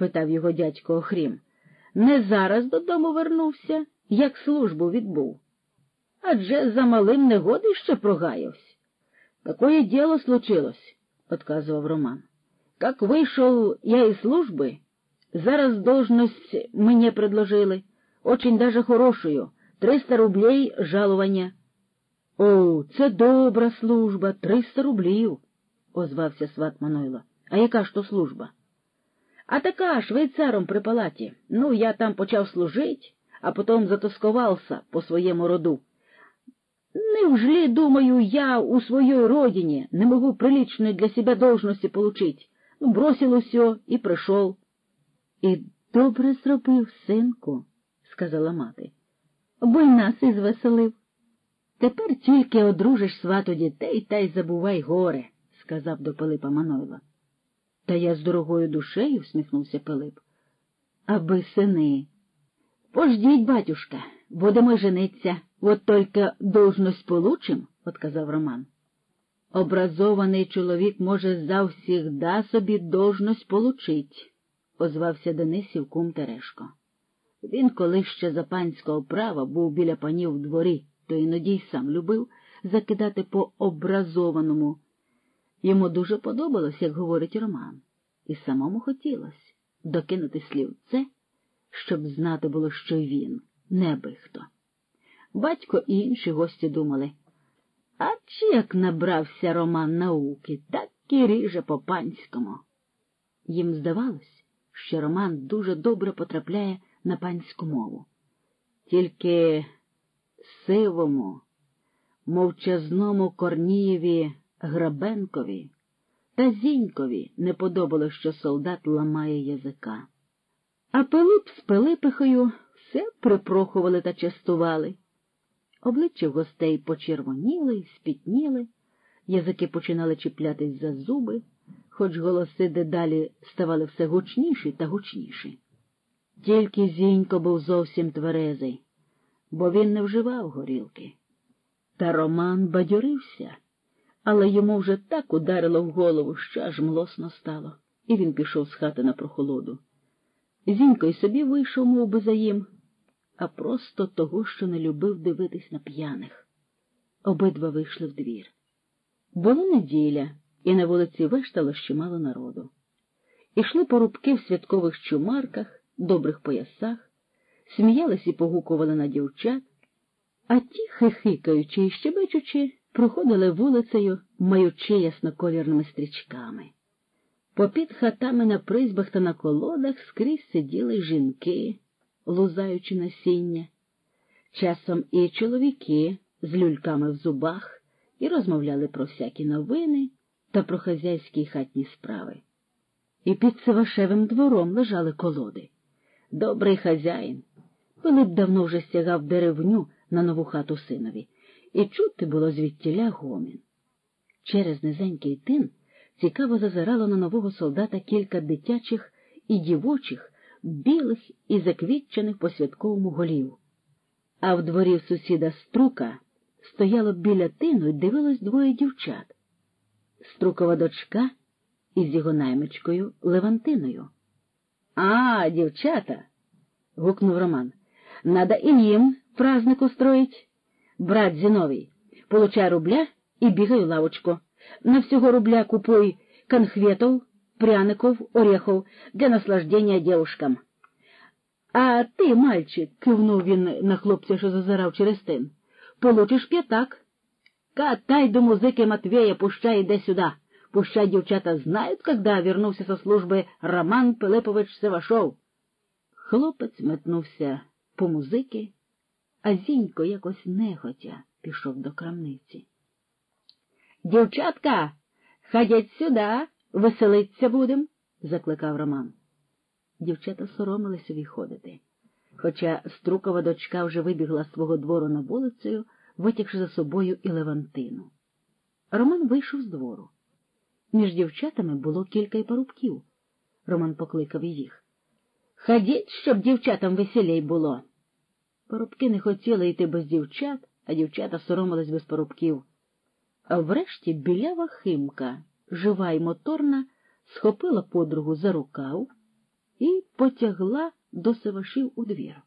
спитав його дядько Охрім. Не зараз додому вернувся, як службу відбув. Адже за малим негоди ще прогаявся. Такое дело случилось, — отказывал Роман. Как вышел я из службы, зараз должность мне предложили, очень даже хорошую, триста рублей жалования. — О, це добра служба, триста рублів, — озвався сват Манойла. — А яка ж то служба? — А така швейцаром при палаті. Ну, я там почав служить, а потом затоскувався по своєму роду. Неужели, думаю, я у своей родине не могу приличной для себя должности получить? Ну, бросил усё і прийшов. І добре зробив, синку, сказала мати, бо й нас і звеселив. Тепер тільки одружиш свату дітей та й забувай горе, сказав до Пилипа Манойла. Та я з дорогою душею, всміхнувся Пилип. Аби сини. Пождіть, батюшка, будемо жениться. Вот только должность получим, — отказав Роман. Образований чоловік може завсігда собі должность получить, — озвався Денисів кум Терешко. Він, коли ще за панського права був біля панів в дворі, то іноді й сам любив закидати по образованому. Йому дуже подобалось, як говорить Роман, і самому хотілося докинути слів це, щоб знати було, що він, не би хто. Батько і інші гості думали. А чи як набрався Роман науки, так і ріже по панському. Їм здавалось, що Роман дуже добре потрапляє на панську мову. Тільки сивому, мовчазному Корнієві Грабенкові та Зінькові не подобалось, що солдат ламає язика. А Пилип з Пилипихою все припрохували та частували. Обличчя гостей почервоніли й спітніли, язики починали чіплятись за зуби, хоч голоси дедалі ставали все гучніші та гучніші. Тільки зінько був зовсім тверезий, бо він не вживав горілки. Та Роман бадьорився, але йому вже так ударило в голову, що аж млосно стало, і він пішов з хати на прохолоду. Зінько й собі вийшов, мов би за їм, а просто того, що не любив дивитись на п'яних. Обидва вийшли в двір. Була неділя, і на вулиці виштало ще мало народу. Ішли порубки в святкових чумарках, добрих поясах, сміялись і погукували на дівчат, а ті, хихикаючи і щебечучи, проходили вулицею, маючи ясноколірними стрічками. Попід хатами на призьбах та на колодах скрізь сиділи жінки, лузаючи насіння, часом і чоловіки з люльками в зубах і розмовляли про всякі новини та про хазяйські хатні справи. І під Севашевим двором лежали колоди. Добрий хазяїн. Пилип давно вже стягав деревню на нову хату синові, і чути було звідтіля гомін. Через низенький тин цікаво зазирало на нового солдата кілька дитячих і дівочих білих і заквітчених по святковому голів. А в дворі сусіда струка стояло біля тину і дивилось двоє дівчат струкова дочка із його наймичкою Левантиною. А, дівчата. гукнув Роман. Надо і їм праздник устроїть. Брат Зіновій, получай рубля і бігай в лавочку. На всього рубля купуй конхветов, пряников, орехов для наслаждения девушкам. А ти, мальчик, кивнув він на хлопця, що зазирав через тин, получиш п'ятак. Катай до музики Матвея, пущай іде сюди. Пущай дівчата знають, когда вернувся со служби Роман Пилипович Севашов. Хлопець метнувся по музики, а зінько якось нехотя пішов до крамниці. Дівчатка, ходять сюди, Веселиться будем, закликав Роман. Дівчата соромилися виходити. Хоча струкова дочка вже вибігла з свого двору на вулицею, витягши за собою і Левантину. Роман вийшов з двору. Між дівчатами було кілька й парубків. Роман покликав їх. Ходіть, щоб дівчатам веселій було. Парубки не хотіли йти без дівчат, а дівчата соромились без парубків. А врешті білява химка жива й моторна, схопила подругу за рукав і потягла до Савашів у двір.